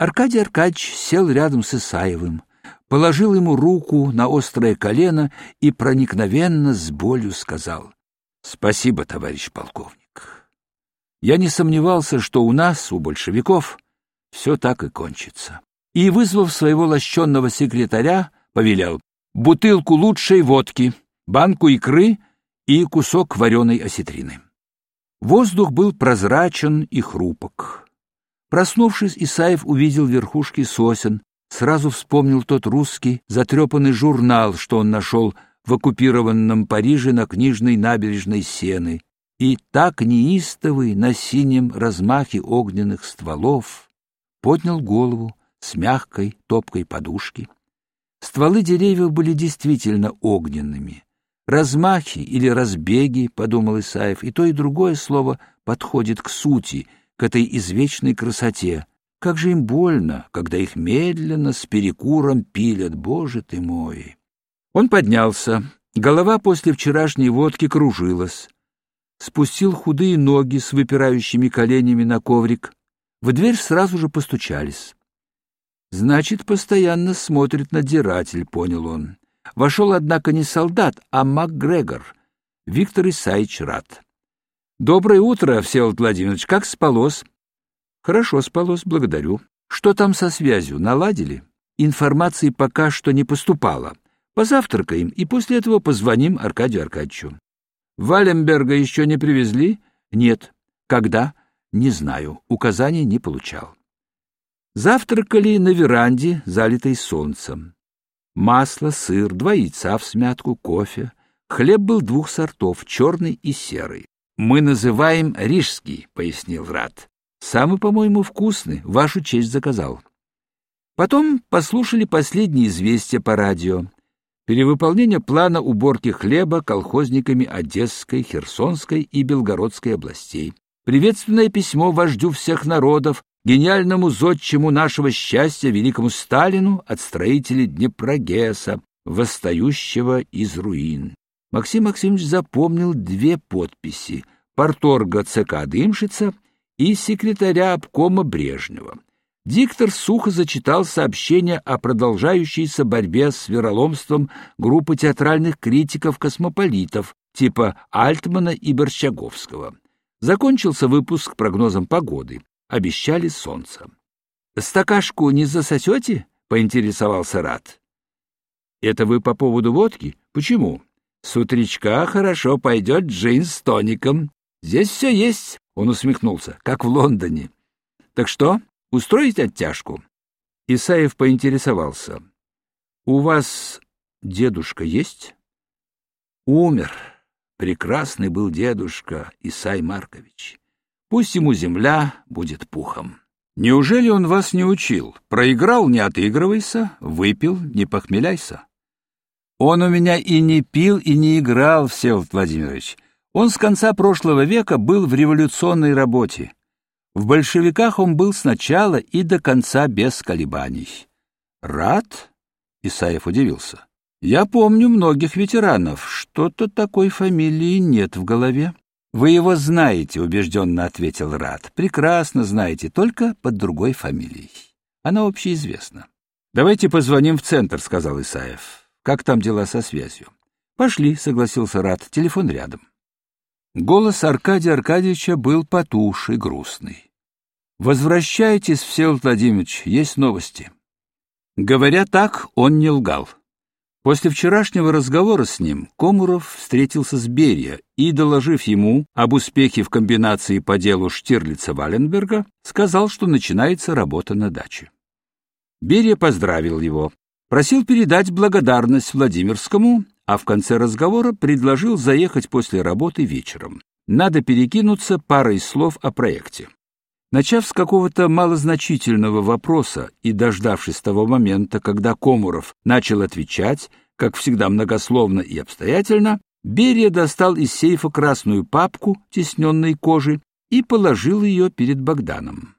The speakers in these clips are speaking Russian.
Аркадий Аркадьевич сел рядом с Исаевым, положил ему руку на острое колено и проникновенно с болью сказал «Спасибо, товарищ полковник. Я не сомневался, что у нас, у большевиков, все так и кончится». И, вызвав своего лощенного секретаря, повелел бутылку лучшей водки, банку икры и кусок вареной осетрины. Воздух был прозрачен и хрупок. Проснувшись, Исаев увидел верхушки сосен, сразу вспомнил тот русский затрепанный журнал, что он нашел в оккупированном Париже на книжной набережной Сены, и так неистовый на синем размахе огненных стволов поднял голову с мягкой топкой подушки. Стволы деревьев были действительно огненными. Размахи или разбеги, — подумал Исаев, — и то, и другое слово подходит к сути — к этой извечной красоте. Как же им больно, когда их медленно с перекуром пилят, боже ты мой! Он поднялся, голова после вчерашней водки кружилась. Спустил худые ноги с выпирающими коленями на коврик. В дверь сразу же постучались. Значит, постоянно смотрит надзиратель, понял он. Вошел, однако, не солдат, а МакГрегор, Виктор Исаевич Рад. Доброе утро, Всеволод Владимирович. Как спалось? Хорошо спалось, благодарю. Что там со связью? Наладили? Информации пока что не поступало. Позавтракаем и после этого позвоним Аркадию Аркадьевичу. Валенберга еще не привезли? Нет. Когда? Не знаю. Указаний не получал. Завтракали на веранде, залитой солнцем. Масло, сыр, два яйца в смятку, кофе. Хлеб был двух сортов, черный и серый. Мы называем рижский, пояснил Рад. Самый, по-моему, вкусный, вашу честь заказал. Потом послушали последние известия по радио. Перевыполнение плана уборки хлеба колхозниками Одесской, Херсонской и Белгородской областей. Приветственное письмо вождю всех народов, гениальному зодчему нашего счастья, великому Сталину, от строителей Днепрогесса, восстающего из руин. Максим Максимович запомнил две подписи — порторга ЦК Дымшица и секретаря обкома Брежнева. Диктор сухо зачитал сообщение о продолжающейся борьбе с вероломством группы театральных критиков-космополитов типа Альтмана и Борщаговского. Закончился выпуск прогнозом погоды. Обещали солнце. «Стакашку не засосете?» — поинтересовался Рад. «Это вы по поводу водки? Почему?» С утречка хорошо пойдет джин с тоником. Здесь все есть, — он усмехнулся, — как в Лондоне. Так что, устроить оттяжку? Исаев поинтересовался. — У вас дедушка есть? — Умер. Прекрасный был дедушка Исай Маркович. Пусть ему земля будет пухом. Неужели он вас не учил? Проиграл — не отыгрывайся, выпил — не похмеляйся. Он у меня и не пил, и не играл, Всеволод Владимирович. Он с конца прошлого века был в революционной работе. В большевиках он был сначала и до конца без колебаний. Рад? Исаев удивился. Я помню многих ветеранов. Что-то такой фамилии нет в голове. Вы его знаете, убежденно ответил Рад. Прекрасно знаете, только под другой фамилией. Она общеизвестна. Давайте позвоним в центр, сказал Исаев. Как там дела со связью? Пошли, согласился Рад. Телефон рядом. Голос Аркадия Аркадьевича был потуше, грустный. Возвращайтесь, Всеволод Владимирович, есть новости. Говоря так, он не лгал. После вчерашнего разговора с ним Комуров встретился с Берия и, доложив ему об успехе в комбинации по делу Штирлица-Валенберга, сказал, что начинается работа на даче. Берия поздравил его, Просил передать благодарность Владимирскому, а в конце разговора предложил заехать после работы вечером. Надо перекинуться парой слов о проекте. Начав с какого-то малозначительного вопроса и дождавшись того момента, когда Комуров начал отвечать, как всегда многословно и обстоятельно, Берия достал из сейфа красную папку тесненной кожи и положил ее перед Богданом.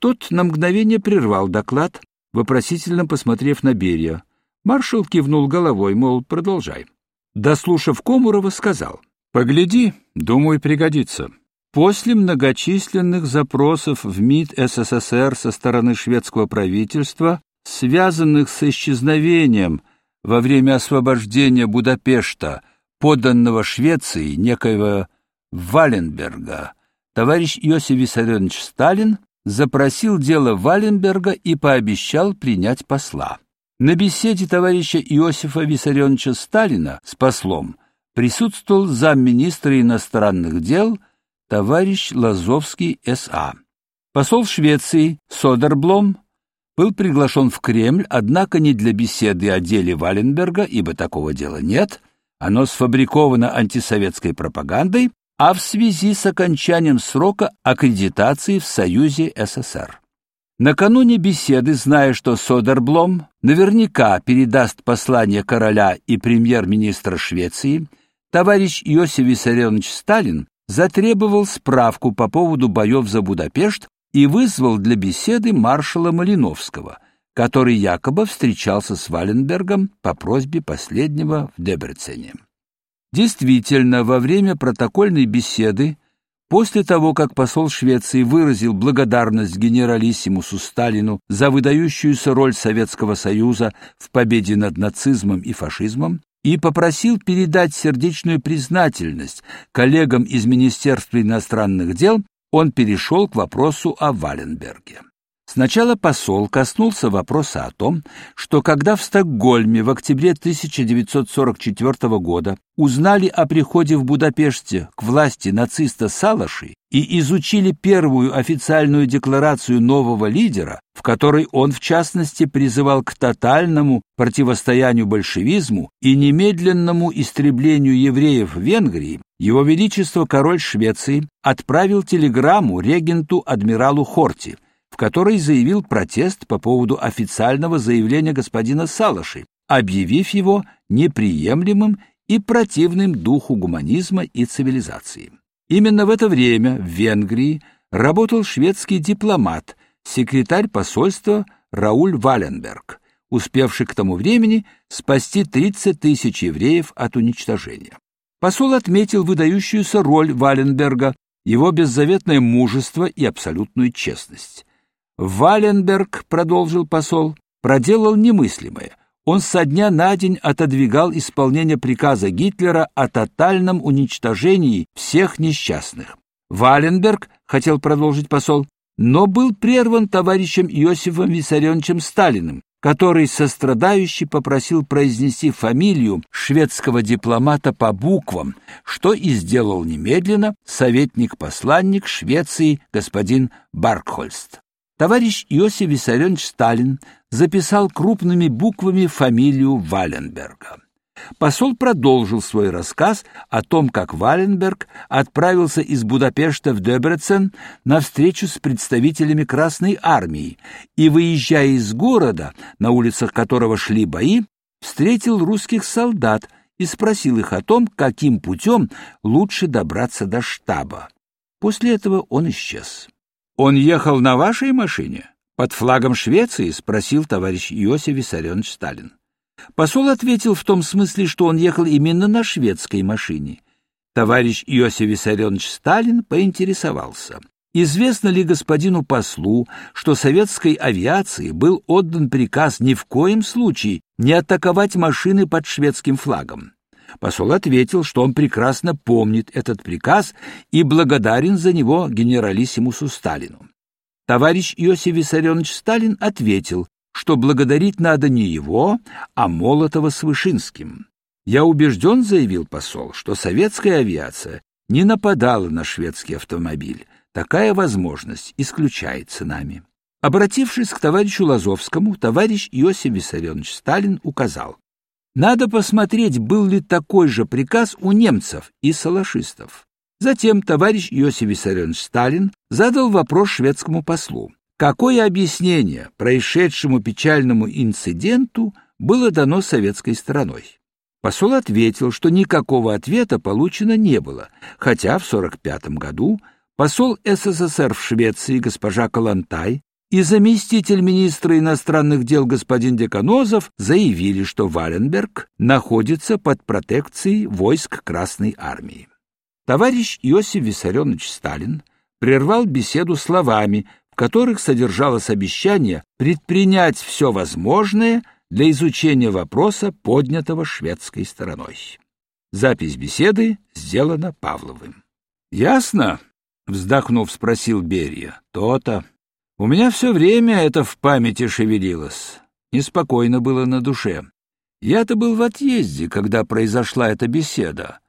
Тот на мгновение прервал доклад, вопросительно посмотрев на Берия. Маршал кивнул головой, мол, продолжай. Дослушав Комурова, сказал, «Погляди, думаю, пригодится». После многочисленных запросов в МИД СССР со стороны шведского правительства, связанных с исчезновением во время освобождения Будапешта подданного Швеции некоего Валенберга, товарищ Иосиф Виссарионович Сталин запросил дело Валенберга и пообещал принять посла. На беседе товарища Иосифа Виссарионовича Сталина с послом присутствовал замминистра иностранных дел товарищ Лазовский С.А. Посол Швеции Содерблом был приглашен в Кремль, однако не для беседы о деле Валенберга, ибо такого дела нет, оно сфабриковано антисоветской пропагандой, а в связи с окончанием срока аккредитации в Союзе СССР. Накануне беседы, зная, что Содерблом наверняка передаст послание короля и премьер-министра Швеции, товарищ Иосиф Виссарионович Сталин затребовал справку по поводу боев за Будапешт и вызвал для беседы маршала Малиновского, который якобы встречался с Валенбергом по просьбе последнего в Дебрецене. Действительно, во время протокольной беседы, после того, как посол Швеции выразил благодарность генералиссимусу Сталину за выдающуюся роль Советского Союза в победе над нацизмом и фашизмом, и попросил передать сердечную признательность коллегам из Министерства иностранных дел, он перешел к вопросу о Валенберге. Сначала посол коснулся вопроса о том, что когда в Стокгольме в октябре 1944 года узнали о приходе в Будапеште к власти нациста Салаши и изучили первую официальную декларацию нового лидера, в которой он в частности призывал к тотальному противостоянию большевизму и немедленному истреблению евреев в Венгрии, его величество король Швеции отправил телеграмму регенту адмиралу Хорти – в которой заявил протест по поводу официального заявления господина Салаши, объявив его неприемлемым и противным духу гуманизма и цивилизации. Именно в это время в Венгрии работал шведский дипломат, секретарь посольства Рауль Валенберг, успевший к тому времени спасти 30 тысяч евреев от уничтожения. Посол отметил выдающуюся роль Валенберга, его беззаветное мужество и абсолютную честность. Валенберг, продолжил посол, проделал немыслимое. Он со дня на день отодвигал исполнение приказа Гитлера о тотальном уничтожении всех несчастных. Валенберг, хотел продолжить посол, но был прерван товарищем Иосифом Виссарионовичем Сталиным, который сострадающе попросил произнести фамилию шведского дипломата по буквам, что и сделал немедленно советник-посланник Швеции господин Баркхольст. Товарищ Иосиф Виссарионович Сталин записал крупными буквами фамилию Валенберга. Посол продолжил свой рассказ о том, как Валенберг отправился из Будапешта в Дебрецен на встречу с представителями Красной армии и, выезжая из города, на улицах которого шли бои, встретил русских солдат и спросил их о том, каким путем лучше добраться до штаба. После этого он исчез. Он ехал на вашей машине? Под флагом Швеции? спросил товарищ Иосиф Виссарионович Сталин. Посол ответил в том смысле, что он ехал именно на шведской машине. Товарищ Иосиф Виссарионович Сталин поинтересовался: Известно ли господину послу, что советской авиации был отдан приказ ни в коем случае не атаковать машины под шведским флагом? Посол ответил, что он прекрасно помнит этот приказ и благодарен за него генералиссимусу Сталину. Товарищ Иосиф Виссарионович Сталин ответил, что благодарить надо не его, а Молотова с Вышинским. «Я убежден», — заявил посол, — «что советская авиация не нападала на шведский автомобиль. Такая возможность исключается нами». Обратившись к товарищу Лазовскому, товарищ Иосиф Виссарионович Сталин указал, надо посмотреть, был ли такой же приказ у немцев и салашистов. Затем товарищ Иосиф Виссарионович Сталин задал вопрос шведскому послу. Какое объяснение происшедшему печальному инциденту было дано советской стороной? Посол ответил, что никакого ответа получено не было, хотя в 1945 году посол СССР в Швеции госпожа Калантай и заместитель министра иностранных дел господин Деканозов заявили, что Валенберг находится под протекцией войск Красной армии. Товарищ Иосиф Виссарионович Сталин прервал беседу словами, в которых содержалось обещание предпринять все возможное для изучения вопроса, поднятого шведской стороной. Запись беседы сделана Павловым. «Ясно?» — вздохнув, спросил Берия. «То-то. У меня все время это в памяти шевелилось. Неспокойно было на душе. Я-то был в отъезде, когда произошла эта беседа.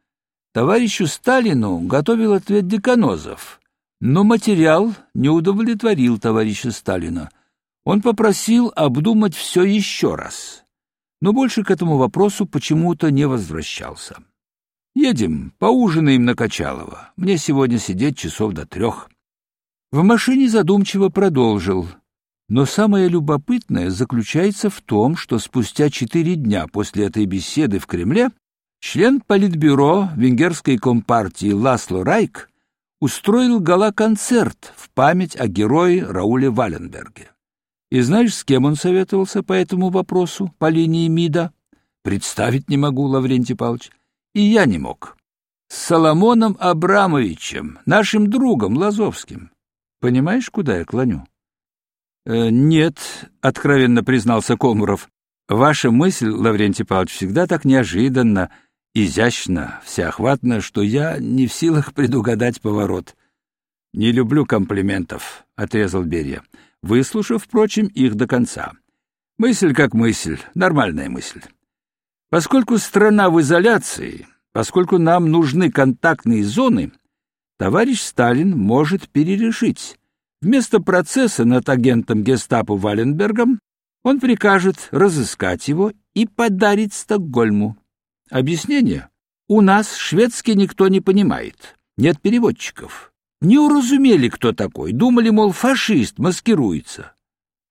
Товарищу Сталину готовил ответ Деканозов, но материал не удовлетворил товарища Сталина. Он попросил обдумать все еще раз, но больше к этому вопросу почему-то не возвращался. «Едем, поужинаем на Качалово. Мне сегодня сидеть часов до трех». В машине задумчиво продолжил. Но самое любопытное заключается в том, что спустя четыре дня после этой беседы в Кремле член политбюро венгерской компартии Ласло Райк устроил гала-концерт в память о герое Рауле Валенберге. И знаешь, с кем он советовался по этому вопросу, по линии МИДа? Представить не могу, Лаврентий Павлович. И я не мог. С Соломоном Абрамовичем, нашим другом Лазовским. Понимаешь, куда я клоню? «Э, нет, откровенно признался Комуров. Ваша мысль, Лаврентий Павлович, всегда так неожиданно, изящно, всеохватно, что я не в силах предугадать поворот. Не люблю комплиментов, отрезал Берия, выслушав, впрочем, их до конца. Мысль как мысль, нормальная мысль. Поскольку страна в изоляции, поскольку нам нужны контактные зоны, товарищ Сталин может перерешить. Вместо процесса над агентом гестапо Валенбергом он прикажет разыскать его и подарить Стокгольму. Объяснение? У нас шведский никто не понимает. Нет переводчиков. Не уразумели, кто такой. Думали, мол, фашист маскируется.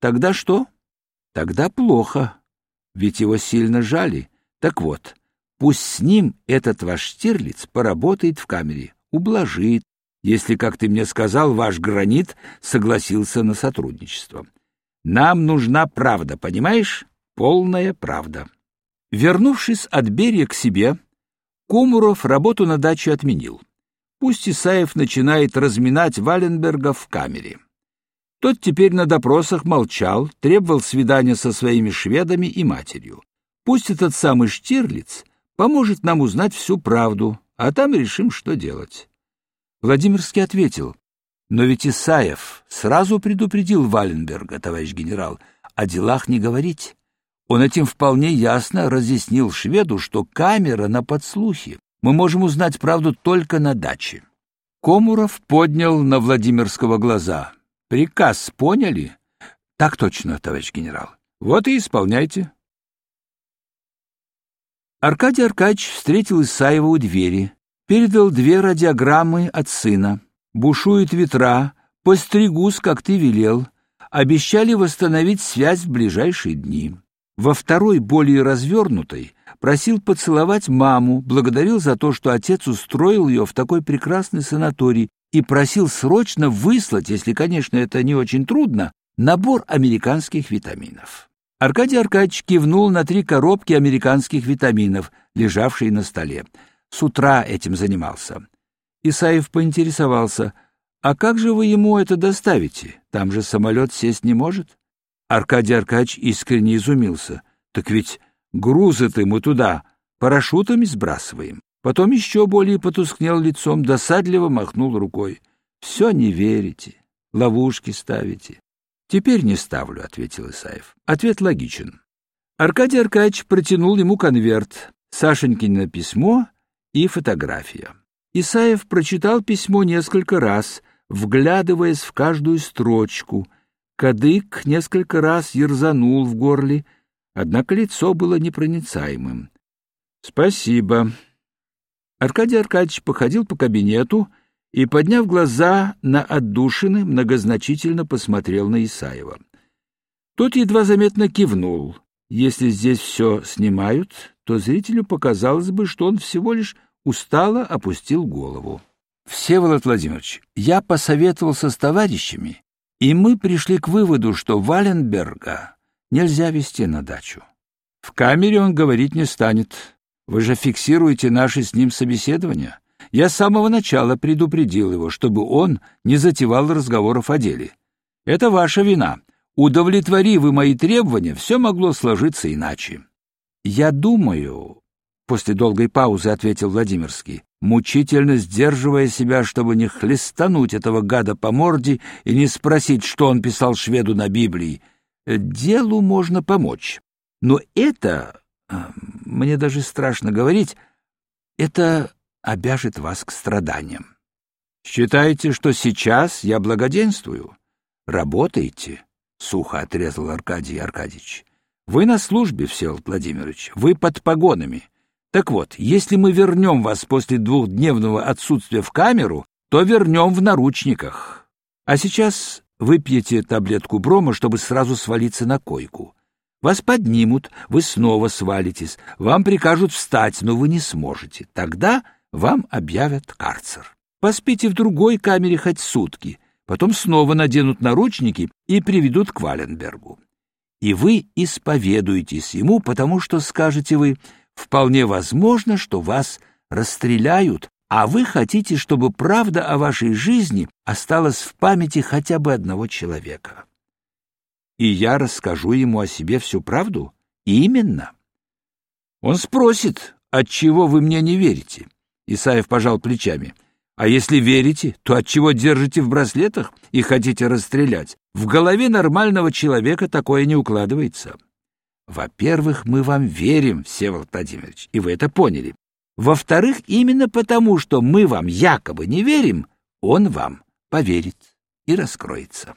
Тогда что? Тогда плохо. Ведь его сильно жали. Так вот, пусть с ним этот ваш Штирлиц поработает в камере, ублажит, если, как ты мне сказал, ваш гранит согласился на сотрудничество. Нам нужна правда, понимаешь? Полная правда. Вернувшись от Берия к себе, Кумуров работу на даче отменил. Пусть Исаев начинает разминать Валенберга в камере. Тот теперь на допросах молчал, требовал свидания со своими шведами и матерью. Пусть этот самый Штирлиц поможет нам узнать всю правду, а там решим, что делать. Владимирский ответил, но ведь Исаев сразу предупредил Валенберга, товарищ генерал, о делах не говорить. Он этим вполне ясно разъяснил шведу, что камера на подслухе. Мы можем узнать правду только на даче. Комуров поднял на Владимирского глаза. Приказ поняли? Так точно, товарищ генерал. Вот и исполняйте. Аркадий Аркадьевич встретил Исаева у двери, передал две радиограммы от сына. Бушуют ветра, постригусь, как ты велел. Обещали восстановить связь в ближайшие дни. Во второй, более развернутой, просил поцеловать маму, благодарил за то, что отец устроил ее в такой прекрасный санаторий и просил срочно выслать, если, конечно, это не очень трудно, набор американских витаминов. Аркадий Аркадьевич кивнул на три коробки американских витаминов, лежавшие на столе. С утра этим занимался. Исаев поинтересовался, «А как же вы ему это доставите? Там же самолет сесть не может?» Аркадий Аркадьевич искренне изумился. «Так ведь грузы-то мы туда парашютами сбрасываем». Потом еще более потускнел лицом, досадливо махнул рукой. «Все не верите, ловушки ставите». «Теперь не ставлю», — ответил Исаев. Ответ логичен. Аркадий Аркадьевич протянул ему конверт, Сашенькино письмо и фотография. Исаев прочитал письмо несколько раз, вглядываясь в каждую строчку — Кадык несколько раз ерзанул в горле, однако лицо было непроницаемым. — Спасибо. Аркадий Аркадьевич походил по кабинету и, подняв глаза на отдушины, многозначительно посмотрел на Исаева. Тот едва заметно кивнул. Если здесь все снимают, то зрителю показалось бы, что он всего лишь устало опустил голову. — Всеволод Владимирович, я посоветовался с товарищами и мы пришли к выводу, что Валенберга нельзя вести на дачу. В камере он говорить не станет. Вы же фиксируете наши с ним собеседования. Я с самого начала предупредил его, чтобы он не затевал разговоров о деле. Это ваша вина. Удовлетвори вы мои требования, все могло сложиться иначе. Я думаю, после долгой паузы ответил Владимирский, мучительно сдерживая себя, чтобы не хлестануть этого гада по морде и не спросить, что он писал шведу на Библии. Делу можно помочь. Но это, а, мне даже страшно говорить, это обяжет вас к страданиям. Считаете, что сейчас я благоденствую? Работаете? Сухо отрезал Аркадий Аркадьевич. Вы на службе, Всеволод Владимирович, вы под погонами. Так вот, если мы вернем вас после двухдневного отсутствия в камеру, то вернем в наручниках. А сейчас выпьете таблетку брома, чтобы сразу свалиться на койку. Вас поднимут, вы снова свалитесь, вам прикажут встать, но вы не сможете. Тогда вам объявят карцер. Поспите в другой камере хоть сутки, потом снова наденут наручники и приведут к Валенбергу. И вы исповедуетесь ему, потому что, скажете вы, вполне возможно, что вас расстреляют, а вы хотите, чтобы правда о вашей жизни осталась в памяти хотя бы одного человека и я расскажу ему о себе всю правду? Именно. Он спросит, отчего вы мне не верите? Исаев пожал плечами. А если верите, то отчего держите в браслетах и хотите расстрелять? В голове нормального человека такое не укладывается. Во-первых, мы вам верим, Всеволод Владимирович, и вы это поняли. Во-вторых, именно потому, что мы вам якобы не верим, он вам поверит и раскроется.